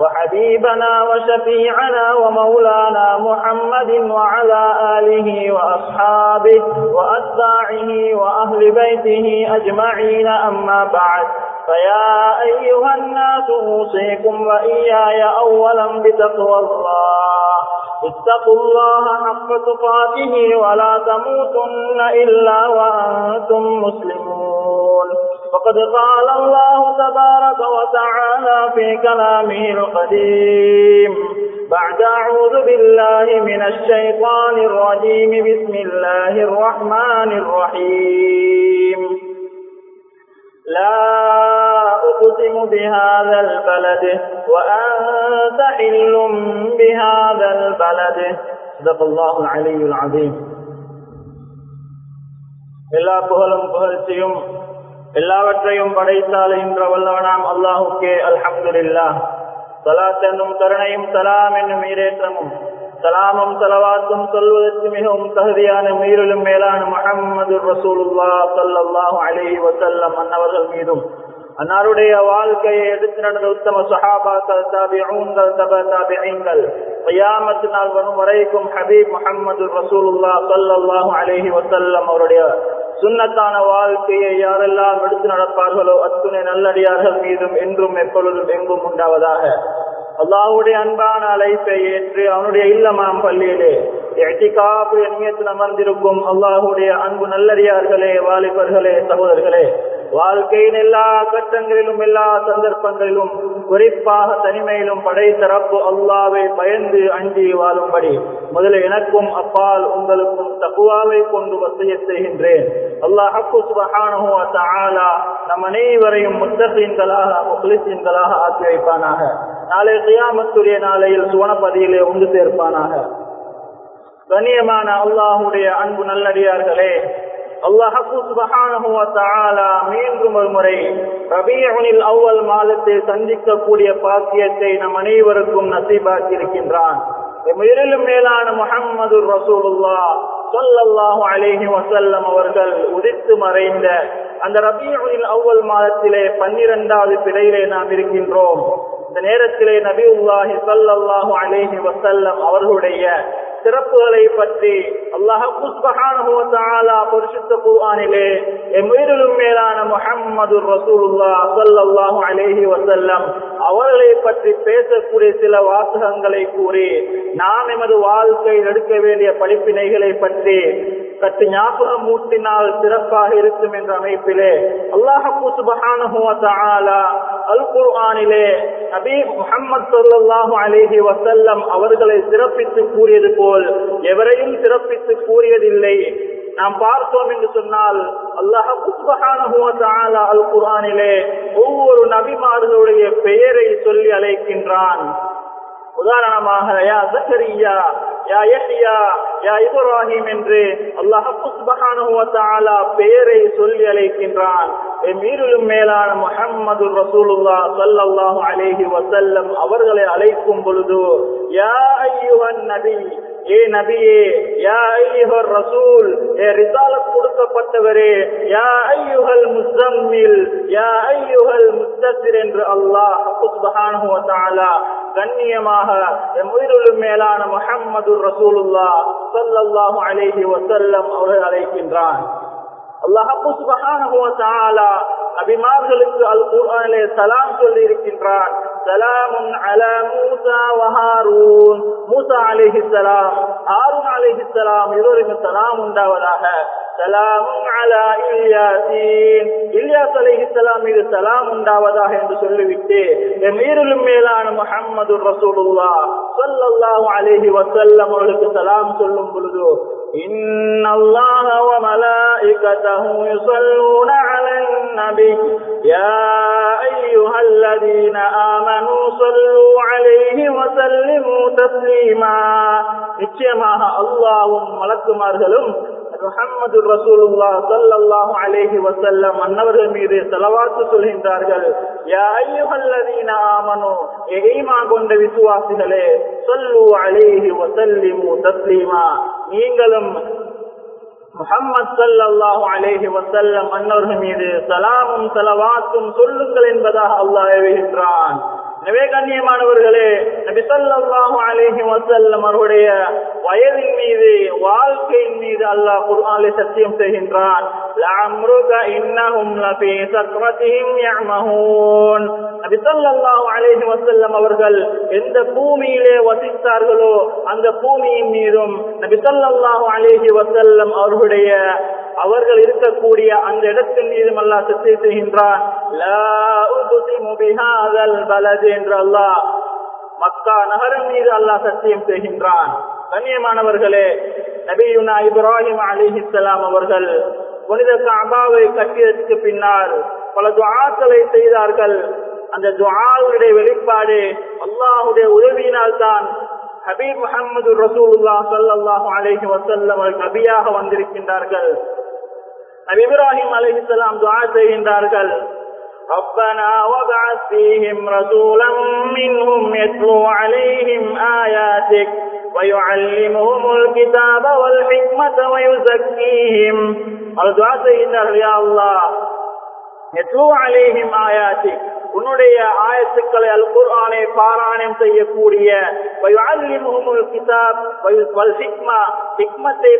وحبيبنا وشفيعنا ومولانا محمد وعلى آله وأصحابه وأتباعه وأهل بيته أجمعين. أما بعد فيا أيها الناس أوصيكم وإياي أولا بتقوى الله. اتقوا الله حق تقاته ولا تموتن إلا وأنتم مسلمون. فقد قال الله تبارك وتعالى في كلامه القديم. بعد أعوذ بالله من الشيطان الرجيم. بسم الله الرحمن الرحيم. لا أقسم بهذا البلد وأنت حل بهذا البلد. صدق الله العلي العظيم. എല്ലാ പുഹലും പുകഴ്ചയും எல்லாவற்றையும் படைத்தால் என்ற வல்லவனாம் அல்லாஹுக்கே அல்ஹம்துலில்லா. சலாத் என்னும் கருணையும் சலாம் என்னும் ஈரேற்றமும் சலாமும் சலவாத்தும் சொல்வதற்கு மிகவும் தகுதியான மீறலும் மேலான முகம்மது ரசூலுல்லா சல்லாஹு அலி வசல்லம் அன்னவர்கள் மீதும் அன்னாருடைய வாழ்க்கையை எடுத்து நடந்த உத்தம சஹாபாக்கள் தாபிஊன்கள் தப தாபிஐங்கள் கயாமத்து நாள் வரும் வரைக்கும் ஹபீப் முகமது ரசூலுல்லா சல்லாஹு அலஹி வசல்லம் அவருடைய சுண்ணத்தான வாழ்க்கையை யாரெல்லாம் எடுத்து நடப்பார்களோ அத்துணை நல்லடியார்கள் மீதும் என்றும் எப்பொழுதும் எங்கும் உண்டாவதாக. அல்லாஹுடைய அன்பான அழைப்பை ஏற்று அவனுடைய இல்லமாம் பள்ளியிலே எட்டிகாப்பு எண்ணியத்தில் அமர்ந்திருக்கும் அல்லாஹுடைய அன்பு நல்லடியார்களே வாலிபர்களே சகோதரர்களே வாழ்க்கையின் எல்லா கட்டங்களிலும் எல்லா சந்தர்ப்பங்களிலும் குறிப்பாக தனிமையிலும் படைத்தரப்பு அல்லாவை பயந்து அஞ்சி வாழும்படி முதலில் எனக்கும் அப்பால் உங்களுக்கும் தகுவாவை கொண்டு வசைய செய்கின்றேன். அல்லாஹு சுபஹானஹுவ நம் அனைவரையும் முத்தகீன்களாக முக்லிசீன்களாக ஆக்கி வைப்பானாக. நாளை சுயாமத்துடைய நாளையில் சுவனப்பதியிலே ஒன்று சேர்ப்பானாக. கண்ணியமான அல்லாஹுடைய அன்பு நல்லடியார்களே அல்லாஹு மீண்டும் ஒரு முறை ரபியனில் அவ்வல் மாதத்தை சந்திக்கக்கூடிய பாக்கியத்தை நம் அனைவருக்கும் நசீபாக்கி இருக்கின்றான் உயிரிலும் மேலான முகம்மது ரசூலுல்லா சொல்லல்லாஹு அலேஹி வசல்லம் அவர்கள் உதித்து மறைந்த அந்த ரபியனில் அவ்வல் மாதத்திலே பன்னிரெண்டாவது பிறையிலே நாம் இருக்கின்றோம். இந்த நேரத்திலே நபி உல்லாஹி சல்லாஹூ அலேஹி வசல்லம் அவர்களுடைய சிறப்புகளை பற்றி அல்லாஹ் பரிசுத்த குர்ஆனிலே எம்மிலும் மேலான முஹம்மது ரசூலுல்லா ஸல்லல்லாஹு அலைஹி வசல்லம் அவர்களை பற்றி பேசக்கூடிய சில வாசகங்களை கூறி நாம் எமது வாழ்க்கையில் எடுக்க வேண்டிய படிப்பினைகளை பற்றி சற்று ஞாபகம் ஊட்டினால் சிறப்பாக இருக்கும் என்ற அமைப்பிலே அல்லாஹு சுபஹானஹு வ தஆலா அல் குர்ஆனிலே நபி முஹம்மது ஸல்லல்லாஹு அலைஹி அவர்களை சிறப்பித்து கூறியது போல் எவரையும் சிறப்பித்து கூறியதில்லை. நாம் பார்த்தோம் என்று சொன்னால் அல்லாஹ் அல் குரானிலே ஒவ்வொரு நபிமார்களுடைய பெயரை சொல்லி அழைக்கின்றான். உதாரணமாக யா யா யஹ்யா யா இப்ராஹிம் என்று அல்லாஹ் பெயரை சொல்லி அழைக்கின்றான். மீறிலும் மேலான முஹம்மது ரசூலுல்லாஹ் ஸல்லல்லாஹு அலைஹி வசல்லம் அவர்களை அழைக்கும் பொழுது யா அய்யுஹன் நபி ஏ நபியே யா ஐயுஹர் ரசூல் ஏ ரிசாலத் கொடுக்கப்பட்டவரே யா ஐயுஹல் முஸ்தம்மில் யா ஐயுஹல் முஸ்தசிர் என்று அல்லாஹ் சுப்ஹானஹு வ தஆலா கண்ணியமாக உயிரிலும் மேலான முஹம்மது ரசூலுல்லா ஸல்லல்லாஹு அலைஹி வஸல்லம் அவர்கள் அழைக்கின்றான் அல்லாஹு சுப்ஹானஹு வ தஆலா நபிமார்களுக்கு அல் குர்ஆனிலே சலாம் சொல்லி இருக்கின்றான் சலாமுன் அலா மூசா வ மூசா அலைஹிஸ்ஸலாம் ஹாரூன் அலைஹிஸ்ஸலாம் இருவருக்கும் சலாம் உண்டாவதாக சலாமுன் அலா இல்யாசீன் இல்யாஸ் அலைஹிஸ்ஸலாம் மீது சலாம் உண்டாவதாக என்று சொல்லிவிட்டு எமீரிலும் மேலான முஹம்மது ரசூலுல்லா ஸல்லல்லாஹு அலைஹி வசல்லம் அவர்களுக்கு சலாம் சொல்லும் பொழுது إن الله وملائكته يصلون على النبي يا أيها الذين آمنوا صلوا عليه وسلموا تسليما நிச்சயமாக அல்லாவும் மலக்குமார்களும் முஹம்மது ரசூலுல்லா சல்லாஹு அலேஹி வசல்லம் அன்னவர்கள் மீது ஸலவாத்து சொல்கின்றார்கள். கொண்ட விசுவாசிகளே சொல்லு அலேஹி வசல்லிமு தஸ்லீமா. நீங்களும் முகம்மது சல்லாஹு அலேஹி வசல்லம் அன்னவர்கள் மீது சலாமும் ஸலவாத்தும் சொல்லுங்கள் என்பதாக அல்லாஹ் எழுகின்றான் எனவே கண்ணியமானவர்களே நபி ஸல்லல்லாஹு அலைஹி அவருடைய வயதின் மீது வாழ்க்கையின் மீது அல்லாஹ் குர்ஆனில் சத்தியம் செய்கின்றான். அவர்கள் எந்த பூமியிலே வசித்தார்களோ அந்த பூமியின் மீதும் நபிசல்லாஹு அலேஹி வசல்லம் அவர்களுடைய அவர்கள் இருக்கக்கூடிய அந்த இடத்தின் மீதும் அல்லாஹ் சத்தியம் செய்கின்றான். என்று அல்லாஹ் மக்கா நகரம் மீது அல்லாஹ் சத்தியம் செய்கின்றான் கண்ணியமானவர்களே நபியுனா இப்ராஹிம் அலிஹிஸ்லாம் அவர்கள் புனித காபாவை கட்டியதற்கு பின்னால் பல துவாக்களை செய்தார்கள். அந்த துவாவுடைய வெளிப்பாடு அல்லாஹுடைய உதவியினால் தான் ஹபீப் முகமது ரசூல்லா சல்லாஹு அலேஹி வசல்லம் அவர்கள் நபியாக வந்திருக்கின்றார்கள். நபி இப்ராஹிம் இஸ்லாம் துவா செய்கின்றார்கள். ربنا وابعث فيهم رسولا منهم يتلو عليهم آياتك ويعلمهم الكتاب والحكمة ويزكيهم الدعاء سيدنا يا الله يتلو عليهم آياتك உன்னுடைய ஆயத்துக்களை அல் குர்ஆனை பாராயணம் செய்யக்கூடிய கிதாப் ஹிக்மத்தை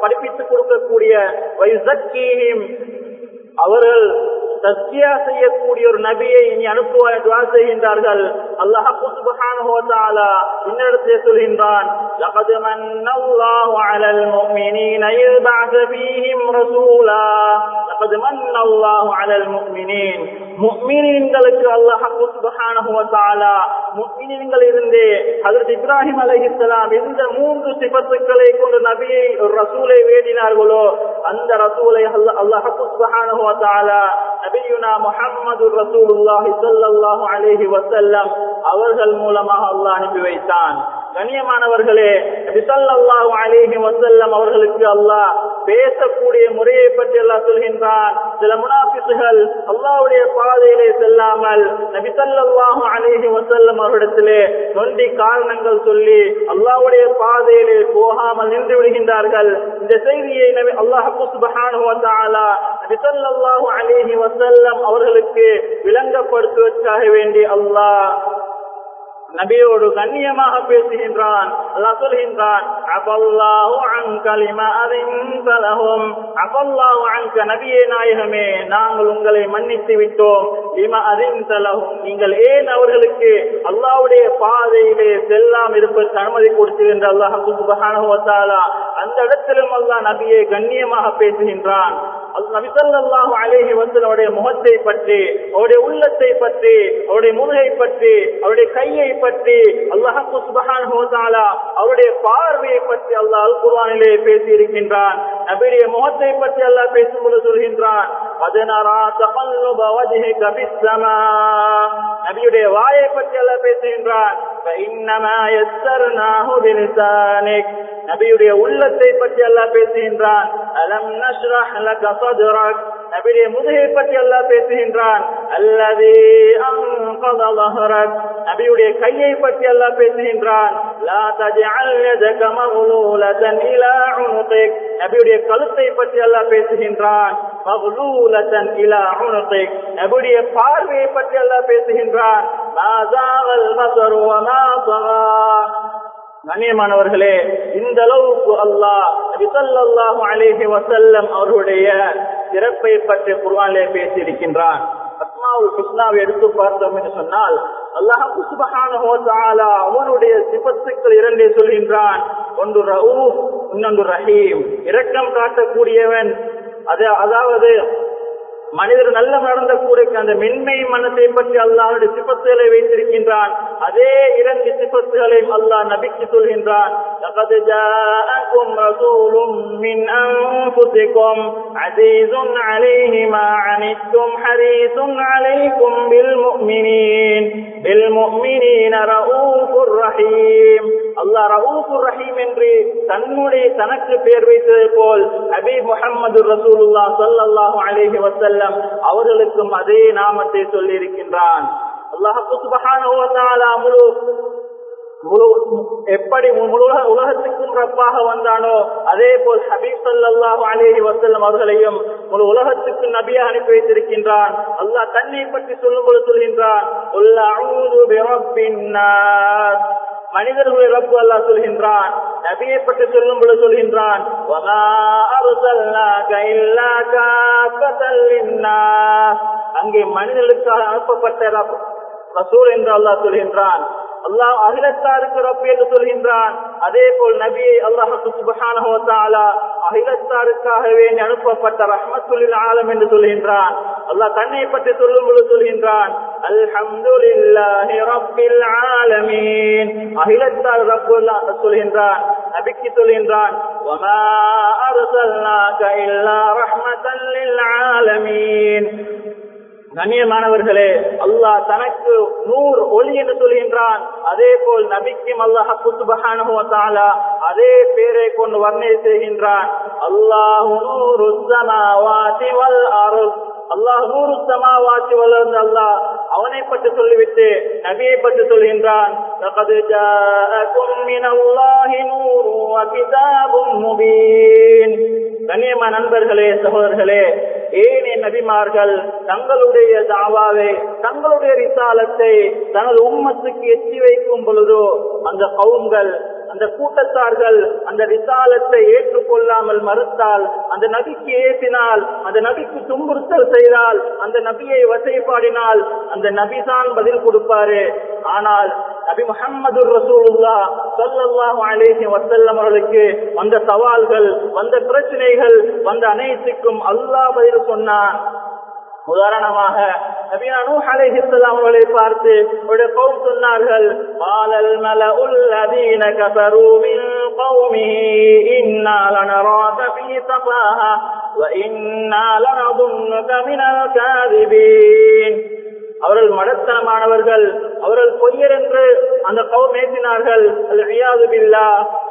படிப்பித்துக் கொடுக்கக்கூடிய அவர்கள் தஸ்கியா செய்யக்கூடிய ஒரு நபியை இனி அனுப்புவாய் துவா செய்கின்றார்கள் அல்லாஹ் சுப்ஹானஹு வ தஆலா இன்னிடத்திலே சொல்கின்றான் லகத் மன்னல்லாஹு அலல் முஃமினீன இஸ் பஅஸ ஃபீஹிம் ரசூலா லகத் மன்னல்லாஹு அலல் முஃமினீன் முஃமினீன்களுக்கு அல்லாஹ் சுப்ஹானஹு வ தஆலா முஃமினீன்கள் இருந்து ஹஜ்ரத் இப்ராஹிம் அலைஹிஸ்ஸலாம் எந்த மூன்று சிபத்துக்களை கொண்டு நபியை ஒரு ரசூலை வேண்டினார்களோ அந்த ரசூலை அல்லாஹ் சுப்ஹானஹு வ தஆலா நபியுனா முஹம்மது ரசூலுல்லாஹி அவர்கள் மூலமாக அல்லாஹ் அனுப்பி வைத்தான். கண்ணியமானவர்களே நபி ஸல்லல்லாஹு அவர்களுக்கு அல்லாஹ் பேசக்கூடிய முறையை பற்றி அல்லாஹ் சொல்கின்றான். சில முனாபிசுகள் அல்லாவுடைய பாதையிலே செல்லாமல் நபி ஸல்லல்லாஹு அலைஹி வஸல்லம் அவரிடத்திலே நொண்டி காரணங்கள் சொல்லி அல்லாவுடைய போகாமல் நின்று விடுகின்றார்கள். இந்த செய்தியை நபி அல்லாஹ் சுப்ஹானஹு வ தஆலா நபி அவர்களுக்கு விளங்கப்படுத்துவதற்காக வேண்டி அல்லாஹ் நபியோடு கண்ணியமாக பேசுகின்றான் அல்லாஹ் சொல்கின்றான் அபல்லாஹு அன்க லிமா அதின்த லஹும். அபல்லாஹு அன்க நபியே நாயகமே நாங்கள் உங்களை மன்னித்து விட்டோம். லிமா அதின்த லஹும். நீங்கள் ஏன் அவர்களுக்கு அல்லாஹ்வுடைய பாதையிலே செல்லாம இருப்பதற்கு அனுமதி கொடுத்திருந்த அல்லாஹ் சுப்ஹானஹு வ தஆலா அந்த இடத்திலும் அல்லாஹ் நபியை கண்ணியமாக பேசுகின்றான். நபிசல்லாஹு அலேஹி அவருடைய முகத்தை பற்றி அவருடைய உள்ளத்தை பற்றி அவருடைய முதுகை பற்றி அவருடைய கையை பற்றி அல்லாஹு சுபஹான் அவருடைய பார்வையை பற்றி அல்லாஹ் அல் குர்வானிலே பேசி இருக்கின்றான் நபியுடைய முகத்தை பற்றி அல்லா பேசும்போது சொல்கின்றான் நபியுடைய வாயை பற்றி அல்ல பேசுகின்றான் நபியுடைய உள்ளத்தை பற்றி அல்ல பேசுகின்றான் அலம் நஷ்ரஹ் லக சதுரக். நபிலே முதுகை பற்றி அல்லாஹ் பேசுகின்றான். அல்லது நபியுடைய கையை பற்றி அல்லாஹ் பேசுகின்றான். நபியுடைய கழுத்தை பற்றி அல்லாஹ் பேசுகின்றான். நபியுடைய பார்வையை பற்றி அல்லாஹ் பேசுகின்றான். கண்ணியமானவர்களே இந்த அளவுக்கு அல்லாஹ் அலிசல்லாஹு அலேஹி வசல்லம் அவர்களுடைய சிறப்பை பற்றி குர்ஆனிலே பேசியிருக்கின்றான். அஸ்மாவுல் ஹுஸ்னாவை எடுத்து பார்த்தோம் என்று சொன்னால் அல்லாஹ் சுபஹானஹு அவனுடைய சிபத்துக்கள் இரண்டே சொல்கின்றான். ஒன்று ரவு இன்னொன்று ரஹீம். இரக்கம் காட்டக்கூடியவன் அது அதாவது மனிதர் நல்ல நடந்த கூட அந்த மென்மை மனத்தை பற்றி அல்லாஹுடைய சிபத்துகளை வைத்திருக்கின்றான் அதே இரண்டு சிபத்துகளையும் அல்லாஹ் நபிக்கு சொல்கின்றான் لقد جاءكم رسول من أنفسكم عزيز عليه ما عنتم حريص عليكم بالمؤمنين بالمؤمنين رؤوف رحيم அல்லாஹ் ரவுபுர் ரஹீம் என்று தன்னுடைய தனக்கு பெயர் வைத்தது போல் அபி முஹம்மது ரசூலுல்லாஹ் சல்லாஹு அலேஹி வசல்லம் அவர்களுக்கும் அதே நாமத்தை சொல்லி இருக்கின்றான் அல்லாஹ் சுப்ஹானஹு முழு முழு எப்படி முழு உலகத்துக்கும் ரப்பாக வந்தானோ அதே போல் ஹபீப் ஸல்லல்லாஹு அலேஹி வசல்லம் அவர்களையும் முழு உலகத்துக்கு நபியாக அனுப்பி வைத்திருக்கின்றான். அல்லாஹ் தன்னை பற்றி சொல்லும்போது சொல்கின்றான் மனிதர்களுடைய அஊது ரப்பு அல்லா சொல்கின்றான் நபியை பற்றி சொல்லும் பொழுது சொல்கின்றான் அங்கே மனிதர்களுக்காக அனுப்பப்பட்ட ரசூல் என்று அல்லாஹ் சொல்கின்றான். அல்லாஹ் அகிலத்தாருக்கு ரப்பு என்று சொல்கின்றான் அதே போல் நபியை அல்லாஹு சுபஹானஹு வ தஆலா அகிலத்தாருக்காக வேண்டி அனுப்பப்பட்ட ரஹ்மத்துல் ஆலம் என்று சொல்கின்றான் அல்லாஹ் தன்னை பற்றி சொல்லும் பொழுது சொல்கின்றான் அல்ஹம்துலில்லாஹி ரப்பில் ஆலமீன் அகிலத்தார் ரப்பு சொல்கின்றான் நபிக்கு சொல்கின்றான் வமா அர்சல்னாக இல்லா ரஹ்மத்தல் லில் ஆலமீன் கண்ணியமானவர்களே அல்லாஹ் தனக்கு நூறு ஒளி என்று சொல்கின்றான். அதே போல் நபிக்கும் அல்லாஹ் சுபஹானஹு அதே பேரை கொண்டு வர்ணனை செய்கின்றான். அல்லாஹு நூறு அல்லாஹ் நூறு சமாவாச்சு வளர்ந்து அல்லாஹ் அவனை பற்றி சொல்லிவிட்டு நபியை பற்றி சொல்கின்றான் கண்ணியமா நண்பர்களே சகோதரர்களே ஏனே நபிமார்கள் தங்களுடைய தாவாவை தங்களுடைய ரிசாலத்தை தனது உம்மத்துக்கு எத்தி வைக்கும் பொழுதோ அந்த கவுங்கள் அந்த கூட்டத்தார்கள் அந்த ரிசாலத்தை ஏற்றுக்கொள்ளாமல் மறுத்தால் அந்த நபிக்கு ஏற்றினால் அந்த நபிக்கு துன்புறுத்தல் செய்தால் அந்த நபியை வசைப்பாடினால் அந்த நபிதான் பதில் கொடுப்பாரு. ஆனால் நபி முகமது ரசூலுல்லா சொல்லல்லாஹு அலைஹி வஸல்லம் அவர்களுக்கு வந்த சவால்கள் வந்த பிரச்சனைகள் வந்த அனைத்துக்கும் அல்லாஹ் பதில் சொன்னான். உதாரணமாக நபியா நூஹ் அலைஹிஸ்ஸலாம் அவர்களை பார்த்து அவருடைய கௌம் சொன்னார்கள் பாலல் மலஉல் லதீன கஃபரு மின் கௌமிஹி இன்னா லனராக ஃபீ சஃபாஹா வ இன்னா லனதுன்னுக மினல் காதிபீன் அவர்கள் மடத்தனமானவர்கள் அவர்கள் பொய்யர் என்று அந்த கவம் ஏற்றினார்கள் அது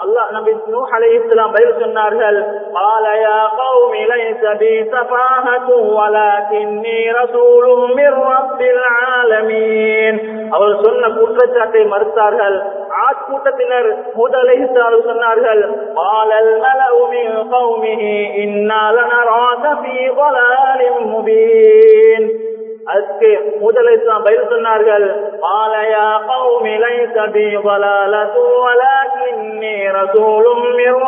அல்லாஹ் நபி நூ அலை இஸ்லாம் பதில் சொன்னார்கள். பாலயா கௌம் இலைசபி சபாஹது வலகின்னி ரசூலும் மிர் ரப்பில் ஆலமீன் அவர்கள் சொன்ன குற்றச்சாட்டை மறுத்தார்கள். ஆட்கூட்டத்தினர் முதலித்தால் சொன்னார்கள். பாலல் நலவுமி கௌமிஹி இன்னால நராத பி வலாலிம் முபீன். அதுக்கு முதல் இஸ்லாம் சொன்னார்கள் ஆலயா கௌமி லைஸ பி வலாலது வலாக்கின்னி ரசூலும் மின்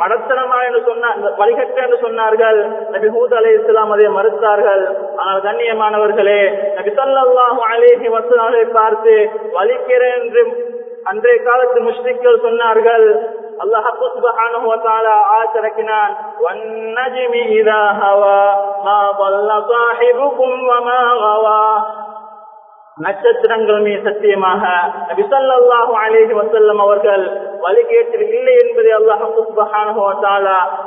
மடத்தனமா என்று சொன்னார் வழிகட்ட என்று சொன்னார்கள். நபி ஹூத் அலைஹிஸ்ஸலாம் மறுத்தார்கள். ஆனால் கண்ணியமானவர்களே நபி ஸல்லல்லாஹு அலைஹி வஸல்லம் பார்த்து வலிக்கிறேன் என்று அன்றைய காலத்து முஸ்லிம்கள் சொன்னார்கள். الله حق سبحانه وتعالى عاشركنا والنجم إذا هوى ما ضل صاحبكم وما غوى. நட்சத்திரங்கள் மீது சத்தியமாக நபி அலேஹி வசல்லம் அவர்கள் வழிகேட்டில் இல்லை என்பதை அல்லாஹு சுப்ஹானஹு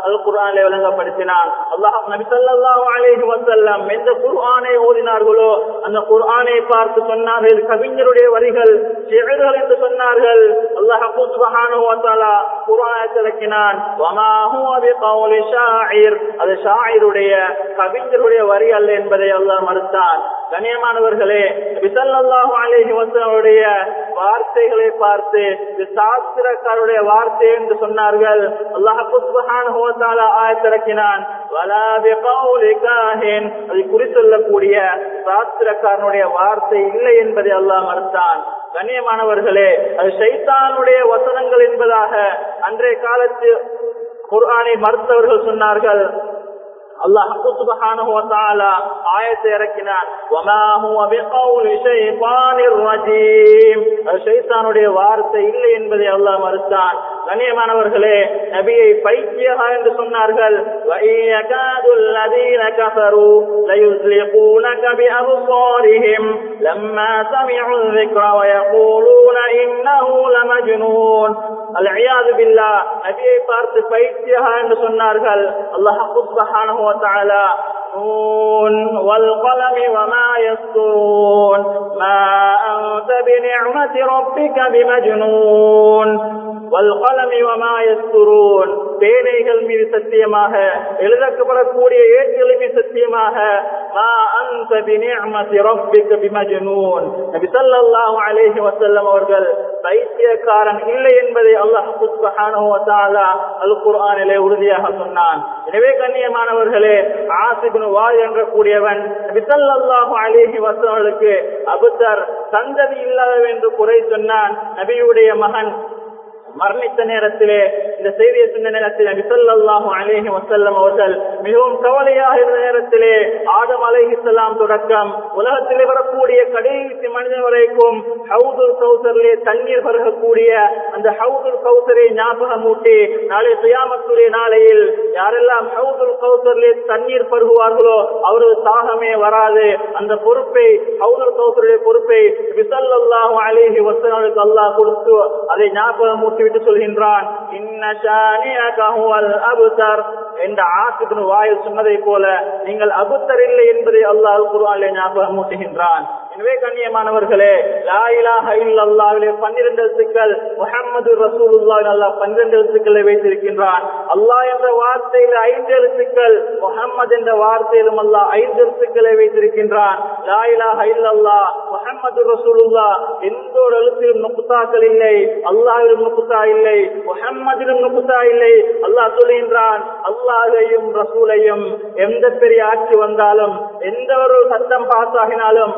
அல் குர்ஆனிலே விளங்கப்படுத்தினான். அல்லாஹ் நபிசல்லாஹு அலேஹி வசல்லம் எந்த குர்ஆனை ஓதினார்களோ அந்த குர்ஆனை பார்த்து சொன்னார்கள் கவிஞருடைய வரிகள் ஷிஅர்கள் என்று சொன்னார்கள். அல்லாஹ் சுப்ஹானஹு குர்ஆனை திறக்கினான் ஷாயிர் அது ஷாயிருடைய கவிஞருடைய வரி அல்ல என்பதை அல்லாஹ் மறுத்தான். கண்ணியமானவர்களே விசல்லாஹு அலைஹி வஸல்லுடைய வார்த்தைகளை பார்த்து இது சாஸ்திரக்காரருடைய வார்த்தை என்று சொன்னார்கள். அல்லாஹ் சுப்ஹானஹு வ ஆயத்திறக்கினான் அதை பிகௌலி காஹின். குறிச்சொல்லக்கூடிய சாஸ்திரக்காரனுடைய வார்த்தை இல்லை என்பதை அல்லாஹ் மறுத்தான். கண்ணியமானவர்களே அது சைத்தானுடைய வசனங்கள் என்பதாக அன்றைய காலத்து குர்ஆனை மறுத்தவர்கள் சொன்னார்கள் அல்லாஹ் சுப்ஹானஹு வ தஆலா ஆயத்தை இறக்கினான். வமா வார்த்தை இல்லை என்பதை அல்லாஹ் மறுத்தான். கண்ணியமானவர்களே நபியை பைத்தியகா என்று சொன்னார்கள் நபியை பார்த்து பைத்தியகா என்று சொன்னார்கள் அல்லாஹ் சுப்ஹானஹு வ தஆலா نون والقلم وما يسطرون ما أنت بنعمة ربك بمجنون والقلم وما يسطرون பேனைகள் மீது சத்தியமாக எழுதப்படக்கூடிய ஏட்டுகள் மீது சத்தியமாக மா அந்த பினிஅமதி ரப்பிக பிமஜ்னூன் நபி ஸல்லல்லாஹு அலைஹி வஸல்லம் அவர்கள் பைத்தியக்காரன் இல்லை என்பதை அல்லாஹ் சுப்ஹானஹு வ தஆலா அல் குர்ஆனிலே உறுதியாக சொன்னான். எனவே கண்ணியமானவர்களே ஆசிபின் வாய் என்ற கூடியவன் நபி ஸல்லல்லாஹு அலைஹி வஸல்லம் அவர்களுக்கு அபுதர் சந்ததி இல்லாதவன் என்று குறை சொன்னான். நபியுடைய மகன் மரணித்த நேரத்திலே இந்த செய்தியை சொன்ன நேரத்தில் நபி ஸல்லல்லாஹு அலைஹி வஸல்லம் அவர்கள் மிகவும் கவலையாக இருந்த நேரத்திலே ஆதம் அலைஹிஸ்ஸலாம் தொடக்கம். உலகத்திலே வரக்கூடிய கடைசி மனிதன் வரைக்கும் ஹவுதுல் கௌசரிலே தண்ணீர் பருகக்கூடிய அந்த ஹவுதுல் கௌசரை ஞாபகம் ஊட்டி நாளை சுயாமத்துடைய நாளையில் யாரெல்லாம் ஹவுதுல் கௌசரிலே தண்ணீர் பருகுவார்களோ அவரது தாகமே வராது. அந்த பொறுப்பை ஹவுதுல் கௌசருடைய பொறுப்பை விசல்லாஹு அலேஹி அலைஹி அல்லாஹ் கொடுத்து அதை ஞாபகம் ஊட்டி விட்டு சொல்கின்றான் அபுத்தர் என்ற ஆசுக்குன்னு வாயில் சொன்னதை போல நீங்கள் அபுத்தர் இல்லை என்பதை அல்லாஹ் குருவானிலே ஞாபகம் மூட்டுகின்றான். எனவே கண்ணியமானவர்களே லாயிலாக இல்லல்லாவிலே பன்னிரண்டு எழுத்துக்கள் முகமது ரசூலுல்லாவில் அல்லாஹ் பன்னிரண்டு எழுத்துக்களை வைத்திருக்கின்றான். அல்லாஹ் என்ற வார்த்தையில் ஐந்து எழுத்துக்கள் முகமது என்ற வார்த்தையிலும் அல்லாஹ் ஐந்து எழுத்துக்களை வைத்திருக்கின்றான். லாயிலாக இல்லல்லா முகமது ரசூலுல்லா எந்த ஒரு எழுத்திலும் நுக்குத்தாக்கள் இல்லை அல்லாஹிலும் நுக்குத்தா இல்லை முகம்மதிலும் நுக்குத்தா இல்லை. அல்லாஹ் சொல்கின்றான் அல்லாஹையும் ரசூலையும் எந்த பெரிய ஆட்சி வந்தாலும் எந்த ஒரு சட்டம் பாஸ் ஆகினாலும்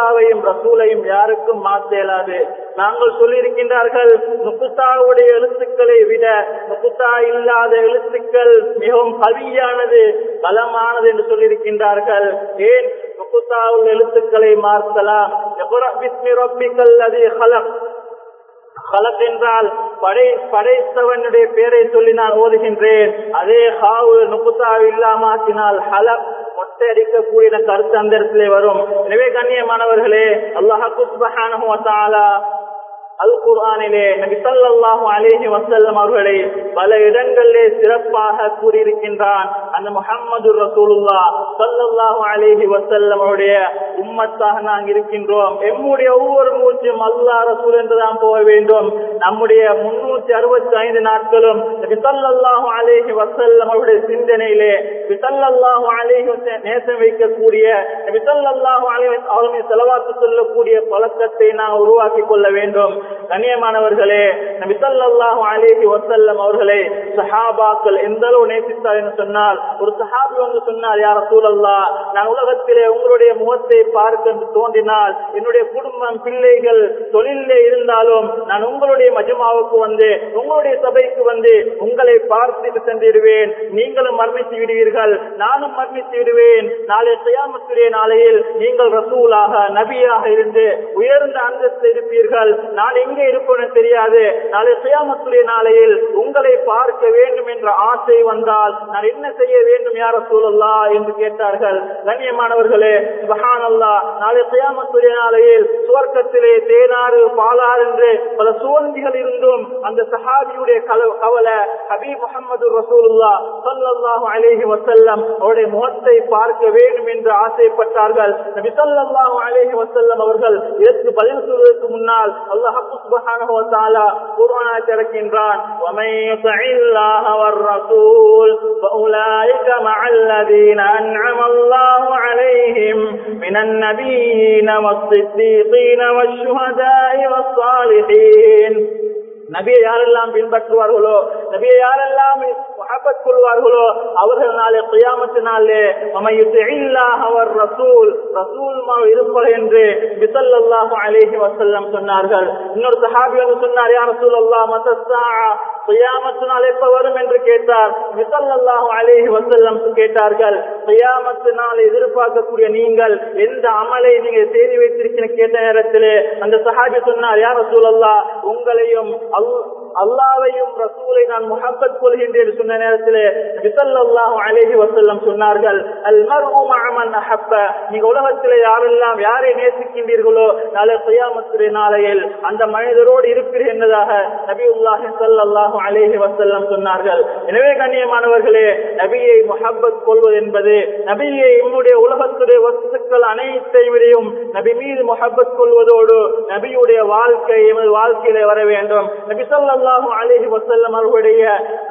அல்லாவையும் ரசூலையும் யாருக்கும் மாற்ற இயலாது நாங்கள் சொல்லியிருக்கின்றார்கள் நுக்குத்தாவுடைய எழுத்துக்களை விட நுக்குத்தா இல்லாத எழுத்துக்கள் மிகவும் கவியானது பலமானது என்று சொல்லியிருக்கின்றார்கள். ஏன்? நுக்குத்தாவுள்ள எழுத்துக்களை மாற்றலாம் அது ஹலக். ஹலக் என்றால் படை படைத்தவனுடைய பெயரை சொல்லி நான் ஓதுகின்றேன். அதே ஹாவு நுக்குத்தா இல்லாமாக்கினால் ஹலக். மொட்டை அடிக்கக்கூடிய கருத்து அந்த இடத்துல வரும். எனவே கண்ணியமானவர்களே அல்லாஹு அல் குர்ஆனிலே நபி அலேஹி வசல்லம் வஸல்லம் அவர்களை பல இடங்களிலே சிறப்பாக கூறியிருக்கின்றான். அந்த முஹம்மது ரசூலுல்லாஹ் ஸல்லல்லாஹு அலைஹி வஸல்லம் அவருடைய உம்மத்தாக நாங்கள் இருக்கின்றோம். எம்முடைய ஒவ்வொரு மூச்சும் அல்லாஹ் ரசூல் என்றுதான் போக வேண்டும். நம்முடைய முன்னூத்தி அறுபத்தி ஐந்து நாட்களும் நபி அலேஹி அலைஹி அவருடைய சிந்தனையிலே நபி அலேஹி அலைஹி நேசம் வைக்கக்கூடிய நபி ஸல்லல்லாஹு அலைஹி செலவாக்கு சொல்லக்கூடிய பழக்கத்தை நாம் உருவாக்கி கொள்ள வேண்டும். கண்ணியமானவர்களே நபி அலேஹி வசல்லம் வஸல்லம் அவர்களை சஹாபாக்கள் எந்த அளவு நேசித்தார் என்று சொன்னால் ஒரு சஹாபி வந்து சொன்னார் யார சூழல்லா நான் உலகத்திலே உங்களுடைய முகத்தை பார்க்க தோன்றினால் என்னுடைய குடும்பம் பிள்ளைகள் தொழிலே இருந்தாலும் நான் உங்களுடைய மஜமாவுக்கு வந்து உங்களுடைய சபைக்கு வந்து உங்களை பார்த்துட்டு சென்றிடுவேன். நீங்களும் மர்மித்து விடுவீர்கள். நானும் மர்மித்து விடுவேன். நாளை செய்யாமத்துடைய நாளையில் நீங்கள் ரசூலாக நபியாக இருந்து உயர்ந்த அந்தஸ்து இருப்பீர்கள் நான் நான் எங்கே இருப்பேன்னு தெரியாது. நாளை சுயாமத்துடைய நாளையில் உங்களை பார்க்க வேண்டும் என்ற ஆசை வந்தால் நான் என்ன செய்ய வேண்டும் யார சூழல்லா என்று கேட்டார்கள். கண்ணியமானவர்களே மகானல்லா நாளை சுயாமத்துடைய நாளையில் சுவர்க்கத்திலே தேனாறு பாலாறு என்று பல சுவந்திகள் இருந்தும் அந்த சஹாபியுடைய கவலை ஹபீப் முகமது ரசூலுல்லா ஸல்லல்லாஹு அலேஹி வசல்லம் அவருடைய முகத்தை பார்க்க வேண்டும் என்று ஆசைப்பட்டார்கள். நபி ஸல்லல்லாஹு அலைஹி அவர்கள் இதற்கு பதில் சொல்வதற்கு முன்னால் அல்லாஹ் சுப்ஹானஹு வ தஆலா குர்ஆனை திறக்கின்றான் ومن يطع الله والرسول فاولئك مع الذين انعم الله عليهم من النبيين والصديقين والشهداء والصالحين நபியை யாரெல்லாம் பின்பற்றுவார்களோ நபியை யாரெல்லாம் முஹப்பத் கொள்வார்களோ அவர்கள் நாளை கியாமத்து நாளே அவர் ரசூல் ரசூல் இருப்பர் என்று பிசல்லாஹு அலேஹி வசல்லம் சொன்னார்கள். இன்னொரு சஹாபி வந்து சொன்னார் யார் ரசூல் அல்லாஹ் மத்தா கியாமத்து நாள் எப்ப வரும்? என்று கேட்டார். விசல்லாஹு அலேஹி வசல்லம் கேட்டார்கள் கியாமத்து நாள் எதிர்பார்க்கக்கூடிய நீங்கள் எந்த அமலை நீங்க செய்து வைத்திருக்கிற கேட்ட நேரத்திலே அந்த சஹாபி சொன்னார் யார் ரசூல் அல்லாஹ் உங்களையும் அல் அல்லாவையும் ரசூலை நான் முகப்பத் கொள்கின்றேன் சொன்ன நேரத்திலே விசல்லாஹு அலைஹி வசல்லம் சொன்னார்கள் அல் மர்ஹு அஹப்ப. நீங்க உலகத்திலே யாரெல்லாம் யாரை நேசிக்கின்றீர்களோ நாளை சுயாமத்துறை நாளையில் அந்த மனிதரோடு இருப்பீர்கள் என்பதாக நபியுல்லாஹி ஸல்லல்லாஹு அலைஹி வசல்லம் சொன்னார்கள். எனவே கண்ணியமானவர்களே நபியை முகப்பத் கொள்வது என்பது நபியை நம்முடைய உலகத்துடைய வஸ்துக்கள் அனைத்தையும் நபி மீது முகப்பத் கொள்வதோடு நபியுடைய வாழ்க்கை எமது வாழ்க்கையிலே வர வேண்டும். நபி சொல்லம் ஸல்லல்லாஹு அலேஹி வசல்லம் அவர்களுடைய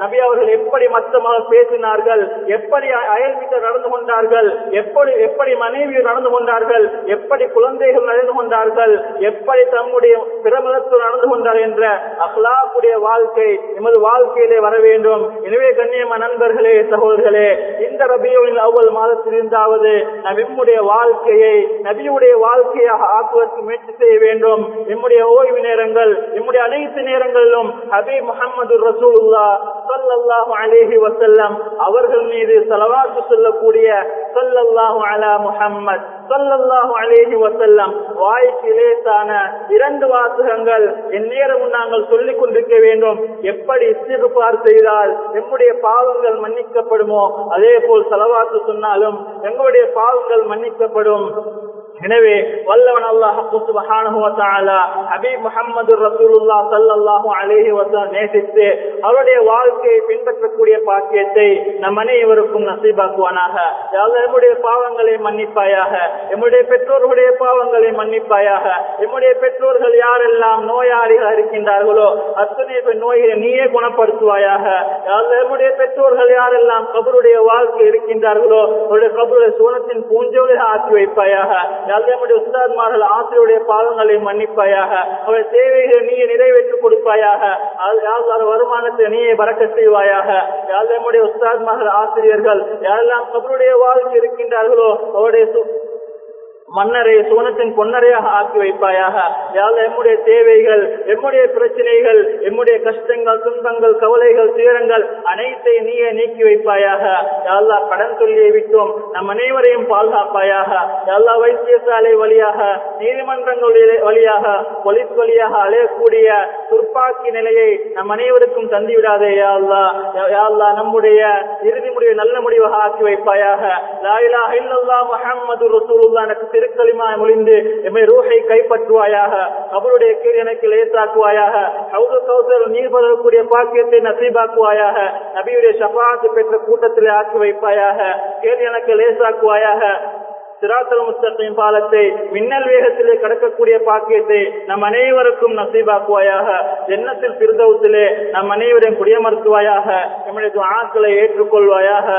நபி அவர்கள் எப்படி மற்றமாக பேசினார்கள் எப்படி அயல் வீட்டில் நடந்து கொண்டார்கள் எப்படி எப்படி மனைவி நடந்து கொண்டார்கள் எப்படி குழந்தைகள் நடந்து கொண்டார்கள் எப்படி தம்முடைய பிரமதத்தில் நடந்து கொண்டார் என்ற அஹ்லாக்குடைய வாழ்க்கை எமது வாழ்க்கையிலே வர வேண்டும். எனவே கண்ணியமா நண்பர்களே சகோதரர்களே இந்த ரபியோவின் அவ்வளவு மாதத்திலிருந்தாவது இருந்தாவது நம் வாழ்க்கையை நபியுடைய வாழ்க்கையாக ஆக்குவதற்கு முயற்சி செய்ய வேண்டும். எம்முடைய ஓய்வு நேரங்கள் அனைத்து நேரங்களிலும் ஹபீப் முகமது ரசூலுல்லா சல்லாஹு அலேஹி வசல்லம் அவர்கள் மீது செலவாக்கு சொல்லக்கூடிய ஸல்லல்லாஹு அலா முஹம்மத் ஸல்லல்லாஹு அலேஹி வசல்லம் வாய்க்கு லேசான இரண்டு வாசகங்கள் எந்நேரமும் நாங்கள் சொல்லிக் கொண்டிருக்க வேண்டும். எப்படி இஸ்திகுபார் செய்தால் நம்முடைய பாவங்கள் மன்னிக்கப்படுமோ? அதே போல் செலவாத்து சொன்னாலும் எங்களுடைய பாவங்கள் மன்னிக்கப்படும். எனவே வல்லவன் அல்லாஹ் சுப்ஹானஹு வ தஆலா ஹபீப் முஹம்மது நேசித்து அவருடைய வாழ்க்கையை பின்பற்றக்கூடிய பாக்கியத்தை நம் அனைவருக்கும் நசீபாக்குவானாக. யா நம்முடைய பாவங்களை மன்னிப்பாயாக? எம்முடைய பெற்றோர்களுடைய பாவங்களை மன்னிப்பாயாக? எம்முடைய பெற்றோர்கள் யாரெல்லாம் நோயாளிகள் இருக்கின்றார்களோ அத்தனை நோயை நீயே குணப்படுத்துவாயாக. யா நம்முடைய பெற்றோர்கள் யாரெல்லாம் கபருடைய வாழ்க்கை இருக்கின்றார்களோ அவருடைய கபருடைய சோனத்தின் பூஞ்சோலை ஆக்கி வைப்பாயாக. நம்முடைய உஸ்தாத்மார்கள் ஆசிரியருடைய பாவங்களை மன்னிப்பாயாக அவர் தேவைகளை நீ நிறைவேற்றி கொடுப்பாயாக யார் வருமானத்தை நீயே பறக்க செய்வாயாக. யார் நம்முடைய உஸ்தாத்மார்கள் ஆசிரியர்கள் யாரெல்லாம் அவருடைய வாழ்க்கை இருக்கின்றார்களோ அவருடைய மன்னரை சோனத்தின் பொன்னரையாக ஆக்கி வைப்பாயாக. யாழ் எம்முடைய தேவைகள் எம்முடைய பிரச்சனைகள் எம்முடைய கஷ்டங்கள் துன்பங்கள் கவலைகள் துயரங்கள் அனைத்தை நீயே நீக்கி வைப்பாயாக. யாழ்லா கடன் சொல்லியை விட்டோம். நம் அனைவரையும் பாதுகாப்பாயாக. யாழ்லா வைத்தியசாலை வழியாக நீதிமன்றங்கள் வழியாக பொலிஸ் வழியாக அலையக்கூடிய துர்ப்பாக்கி நிலையை நம் அனைவருக்கும் தந்துவிடாதே யாழ்லா யாழ்லா நம்முடைய இறுதி முடிவை நல்ல முடிவாக ஆக்கி வைப்பாயாக. லாயிலா இல்லல்லா முஹம்மது ரசூலுல்லா எனக்கு திருக்களிமாய் மொழிந்து எம்மை ரூஹை கைப்பற்றுவாயாக அவருடைய கீழ் எனக்கு லேசாக்குவாயாக ஹவுது கௌசர் நீர் பதவக்கூடிய பாக்கியத்தை நசீபாக்குவாயாக நபியுடைய சபாத்து பெற்ற கூட்டத்திலே ஆக்கி வைப்பாயாக கேள் எனக்கு லேசாக்குவாயாக. சிராத்தல் முஸ்தகின் பாலத்தை மின்னல் வேகத்திலே கடக்கக்கூடிய பாக்கியத்தை நம் அனைவருக்கும் நசீபாக்குவாயாக. எண்ணத்தில் பிரிதவத்திலே நம் அனைவரையும் குடியமர்த்துவாயாக. நம்முடைய ஆக்களை ஏற்றுக்கொள்வாயாக.